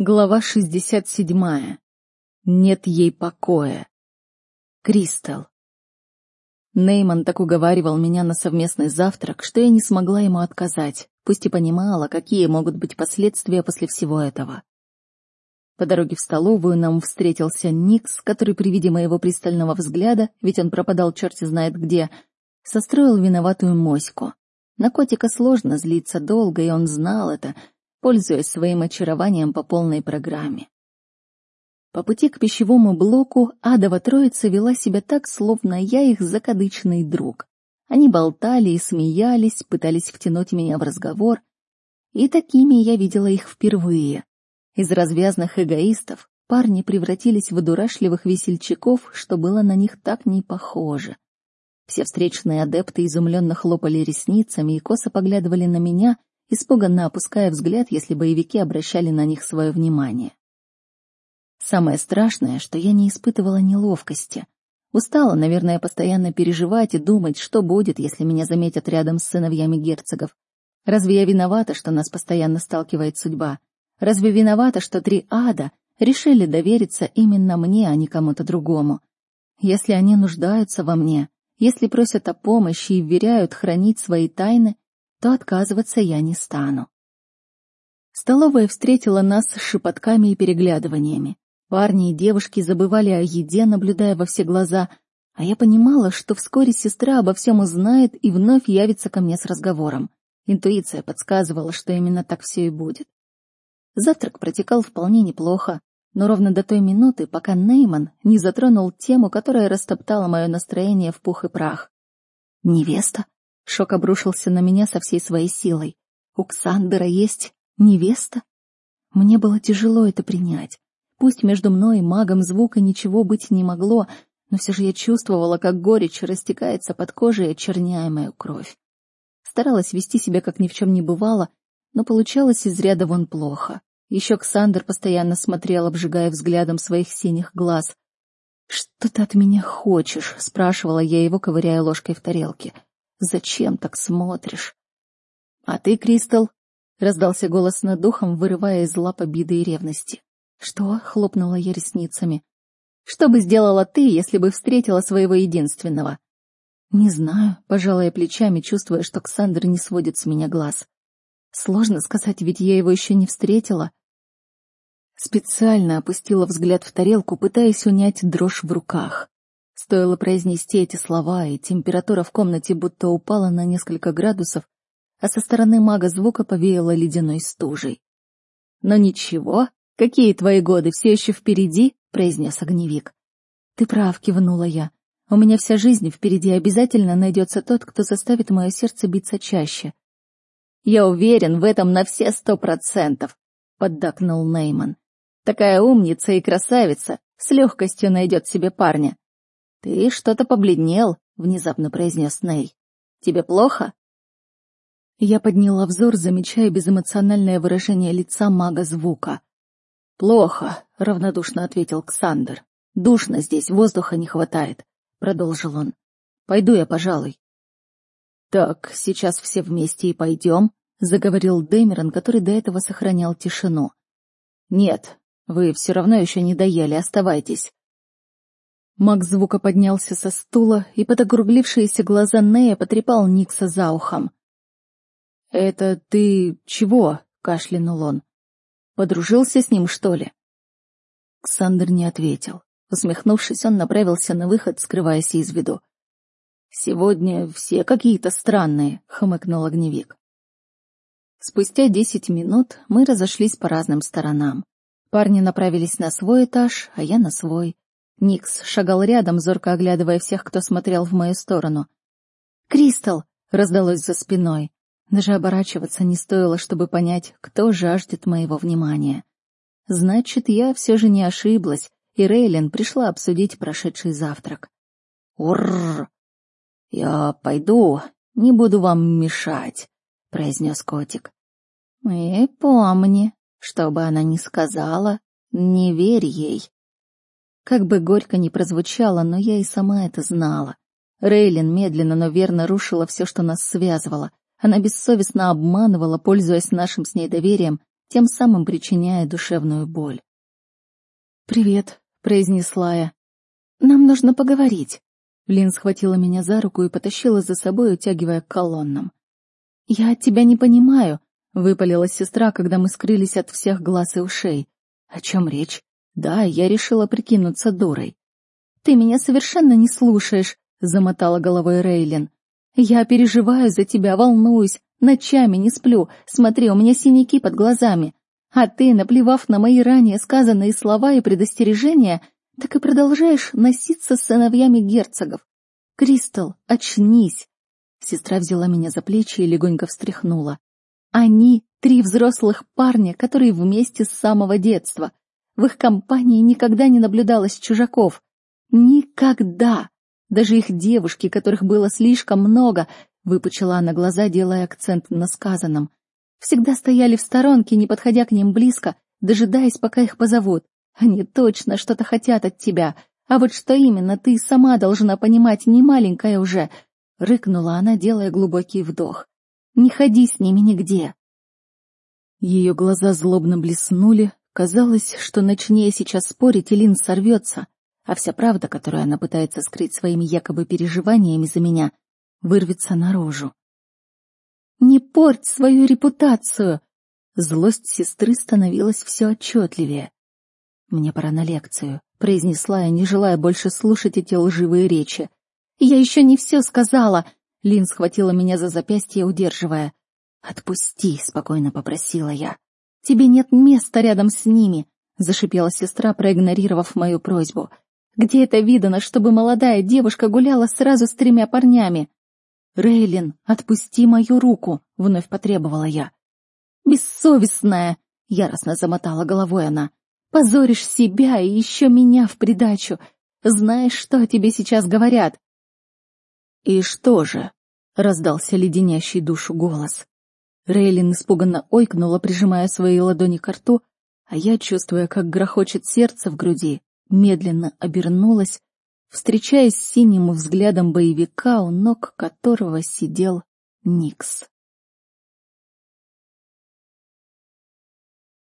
Глава 67. Нет ей покоя. Кристал. Нейман так уговаривал меня на совместный завтрак, что я не смогла ему отказать, пусть и понимала, какие могут быть последствия после всего этого. По дороге в столовую нам встретился Никс, который при виде моего пристального взгляда, ведь он пропадал черти знает где, состроил виноватую моську. На котика сложно злиться долго, и он знал это — пользуясь своим очарованием по полной программе. По пути к пищевому блоку адова троица вела себя так, словно я их закадычный друг. Они болтали и смеялись, пытались втянуть меня в разговор, и такими я видела их впервые. Из развязных эгоистов парни превратились в дурашливых весельчаков, что было на них так не похоже. Все встречные адепты изумленно хлопали ресницами и косо поглядывали на меня, испуганно опуская взгляд, если боевики обращали на них свое внимание. Самое страшное, что я не испытывала неловкости. Устала, наверное, постоянно переживать и думать, что будет, если меня заметят рядом с сыновьями герцогов. Разве я виновата, что нас постоянно сталкивает судьба? Разве виновата, что три ада решили довериться именно мне, а не кому-то другому? Если они нуждаются во мне, если просят о помощи и вверяют хранить свои тайны, то отказываться я не стану. Столовая встретила нас с шепотками и переглядываниями. Парни и девушки забывали о еде, наблюдая во все глаза, а я понимала, что вскоре сестра обо всем узнает и вновь явится ко мне с разговором. Интуиция подсказывала, что именно так все и будет. Завтрак протекал вполне неплохо, но ровно до той минуты, пока Нейман не затронул тему, которая растоптала мое настроение в пух и прах. «Невеста?» Шок обрушился на меня со всей своей силой. У Ксандера есть невеста? Мне было тяжело это принять. Пусть между мной и магом звука ничего быть не могло, но все же я чувствовала, как горечь растекается под кожей, очерняя мою кровь. Старалась вести себя, как ни в чем не бывало, но получалось из ряда вон плохо. Еще Ксандер постоянно смотрел, обжигая взглядом своих синих глаз. «Что ты от меня хочешь?» — спрашивала я его, ковыряя ложкой в тарелке. — Зачем так смотришь? А ты, Кристал? Раздался голос над духом, вырывая из лап обиды и ревности. Что? Хлопнула я ресницами. Что бы сделала ты, если бы встретила своего единственного? Не знаю, пожалая плечами, чувствуя, что Ксандр не сводит с меня глаз. Сложно сказать, ведь я его еще не встретила. Специально опустила взгляд в тарелку, пытаясь унять дрожь в руках. Стоило произнести эти слова, и температура в комнате будто упала на несколько градусов, а со стороны мага звука повеяло ледяной стужей. «Но ничего, какие твои годы, все еще впереди?» — произнес огневик. «Ты прав», — кивнула я. «У меня вся жизнь впереди обязательно найдется тот, кто заставит мое сердце биться чаще». «Я уверен в этом на все сто процентов», — поддакнул Нейман. «Такая умница и красавица с легкостью найдет себе парня. «Ты что-то побледнел», — внезапно произнес Ней. «Тебе плохо?» Я подняла взор, замечая безэмоциональное выражение лица мага звука. «Плохо», — равнодушно ответил Ксандр. «Душно здесь, воздуха не хватает», — продолжил он. «Пойду я, пожалуй». «Так, сейчас все вместе и пойдем», — заговорил Дэмерон, который до этого сохранял тишину. «Нет, вы все равно еще не доели, оставайтесь. Маг звука поднялся со стула, и под округлившиеся глаза Нея потрепал Никса за ухом. «Это ты чего?» — кашлянул он. «Подружился с ним, что ли?» Ксандр не ответил. Усмехнувшись, он направился на выход, скрываясь из виду. «Сегодня все какие-то странные», — хмыкнул огневик. Спустя десять минут мы разошлись по разным сторонам. Парни направились на свой этаж, а я на свой. Никс шагал рядом, зорко оглядывая всех, кто смотрел в мою сторону. «Кристал!» — раздалось за спиной. Даже оборачиваться не стоило, чтобы понять, кто жаждет моего внимания. Значит, я все же не ошиблась, и Рейлин пришла обсудить прошедший завтрак. «Уррр! Я пойду, не буду вам мешать», — произнес котик. «И помни, что бы она ни сказала, не верь ей», как бы горько ни прозвучало, но я и сама это знала. Рейлин медленно, но верно рушила все, что нас связывала. Она бессовестно обманывала, пользуясь нашим с ней доверием, тем самым причиняя душевную боль. «Привет», — произнесла я. «Нам нужно поговорить». Лин схватила меня за руку и потащила за собой, утягивая к колоннам. «Я тебя не понимаю», — выпалила сестра, когда мы скрылись от всех глаз и ушей. «О чем речь? Да, я решила прикинуться дурой». «Ты меня совершенно не слушаешь», — замотала головой Рейлин. «Я переживаю за тебя, волнуюсь, ночами не сплю, смотри, у меня синяки под глазами. А ты, наплевав на мои ранее сказанные слова и предостережения, так и продолжаешь носиться с сыновьями герцогов. Кристал, очнись!» Сестра взяла меня за плечи и легонько встряхнула. «Они — три взрослых парня, которые вместе с самого детства. В их компании никогда не наблюдалось чужаков. Никогда! Даже их девушки, которых было слишком много, выпучила она глаза, делая акцент на сказанном. Всегда стояли в сторонке, не подходя к ним близко, дожидаясь, пока их позовут. Они точно что-то хотят от тебя. А вот что именно, ты сама должна понимать, не маленькая уже. Рыкнула она, делая глубокий вдох. Не ходи с ними нигде. Ее глаза злобно блеснули. Казалось, что начнее сейчас спорить, Илин сорвется, а вся правда, которую она пытается скрыть своими якобы переживаниями за меня, вырвется наружу. «Не порть свою репутацию!» Злость сестры становилась все отчетливее. «Мне пора на лекцию», — произнесла я, не желая больше слушать эти лживые речи. «Я еще не все сказала!» Лин схватила меня за запястье, удерживая. «Отпусти», — спокойно попросила я. «Тебе нет места рядом с ними», — зашипела сестра, проигнорировав мою просьбу. «Где это видано, чтобы молодая девушка гуляла сразу с тремя парнями?» «Рейлин, отпусти мою руку», — вновь потребовала я. «Бессовестная!» — яростно замотала головой она. Позоришь себя и еще меня в придачу. Знаешь, что тебе сейчас говорят?» «И что же?» — раздался леденящий душу голос. Рейлин испуганно ойкнула, прижимая свои ладони к рту, а я, чувствуя, как грохочет сердце в груди, медленно обернулась, встречаясь с синим взглядом боевика, у ног которого сидел Никс.